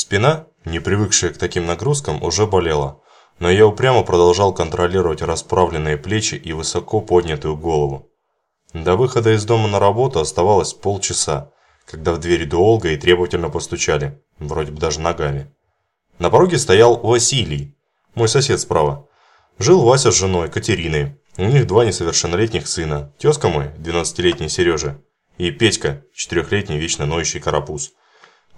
Спина, не привыкшая к таким нагрузкам, уже болела, но я упрямо продолжал контролировать расправленные плечи и высоко поднятую голову. До выхода из дома на работу оставалось полчаса, когда в дверь долго и требовательно постучали, вроде бы даже ногами. На пороге стоял Василий, мой сосед справа. Жил Вася с женой, Катериной. У них два несовершеннолетних сына. Тезка мой, 12-летний Сережа, и Петька, 4-летний вечно ноющий карапуз.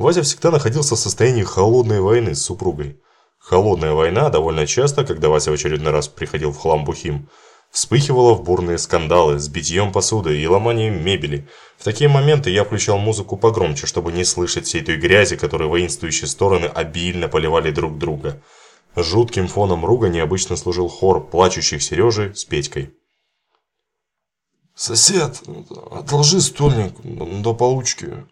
Вася всегда находился в состоянии холодной войны с супругой. Холодная война довольно часто, когда Вася в очередной раз приходил в хлам бухим, вспыхивала в бурные скандалы с битьем посуды и ломанием мебели. В такие моменты я включал музыку погромче, чтобы не слышать всей той грязи, которой воинствующие стороны обильно поливали друг друга. Жутким фоном руга необычно служил хор плачущих Сережи с Петькой. «Сосед, одолжи стольник до получки».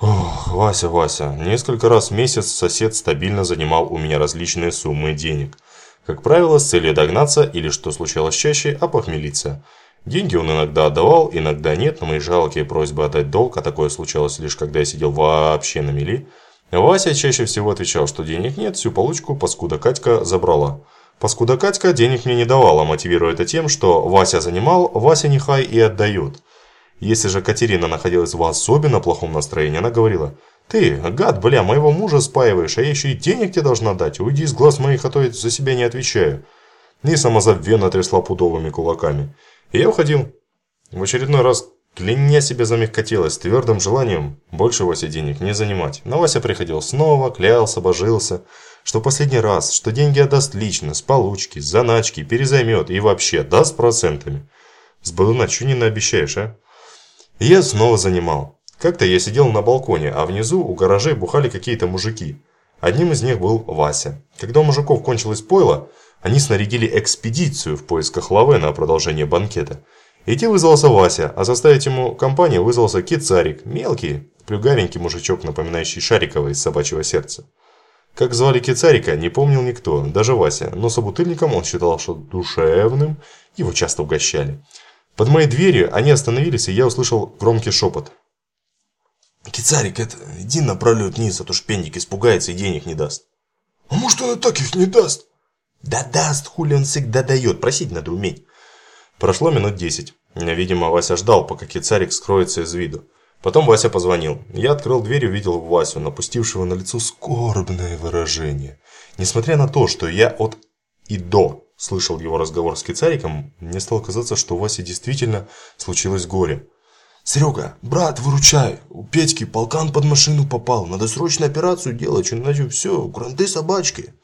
Ох, Вася, Вася, несколько раз в месяц сосед стабильно занимал у меня различные суммы денег. Как правило, с целью догнаться или, что случалось чаще, опохмелиться. Деньги он иногда отдавал, иногда нет, но мои жалкие просьбы отдать долг, а такое случалось лишь когда я сидел вообще на мели, Вася чаще всего отвечал, что денег нет, всю получку паскуда Катька забрала. Паскуда Катька денег мне не давала, мотивируя это тем, что Вася занимал, Вася нехай и отдает. Если же Катерина находилась в особенно плохом настроении, она говорила, «Ты, гад, бля, моего мужа спаиваешь, а я еще и денег тебе должна дать, уйди из глаз моих, а то я за себя не отвечаю». И самозабвенно трясла пудовыми кулаками. И я уходил. В очередной раз Кляня себе замягкотелась твердым желанием больше Васе денег не занимать. Но Вася приходил снова, клялся, божился, что последний раз, что деньги отдаст лично, с получки, с заначки, перезаймет и вообще даст процентами. С Балуна что не наобещаешь, а? Я снова занимал. Как-то я сидел на балконе, а внизу у гаражей бухали какие-то мужики. Одним из них был Вася. Когда у мужиков кончилось пойло, они снарядили экспедицию в поисках лавы на продолжение банкета – Идти вызвался Вася, а заставить ему компанию вызвался Кицарик, мелкий, плюгавенький мужичок, напоминающий Шарикова из собачьего сердца. Как звали Кицарика, не помнил никто, даже Вася, но собутыльником он считал, что душевным, его часто угощали. Под моей дверью они остановились, и я услышал громкий шепот. «Кицарик, это иди на пролет вниз, а то шпендик испугается и денег не даст». «А может, он и так их не даст?» «Да даст, хули он всегда дает, просить надо уметь». Прошло минут десять. Видимо, Вася ждал, пока кицарик скроется из виду. Потом Вася позвонил. Я открыл дверь и увидел Васю, напустившего на лицо скорбное выражение. Несмотря на то, что я от и до слышал его разговор с кицариком, мне стало казаться, что у Васи действительно случилось горе. «Серега, брат, выручай! У Петьки полкан под машину попал. Надо срочно операцию делать, иначе все, гранды собачки!»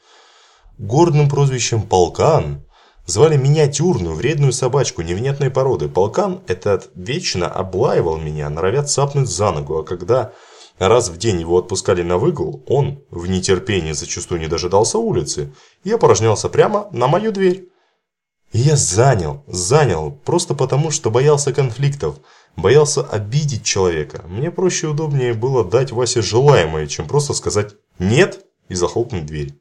Гордым прозвищем «Полкан» Звали миниатюрную, вредную собачку невнятной породы. Полкан этот вечно облаивал меня, норовят цапнуть за ногу, а когда раз в день его отпускали на выгул, он в нетерпении зачастую не дожидался улицы и опорожнялся прямо на мою дверь. И я занял, занял, просто потому, что боялся конфликтов, боялся обидеть человека. Мне проще и удобнее было дать Васе желаемое, чем просто сказать «нет» и захлопнуть дверь.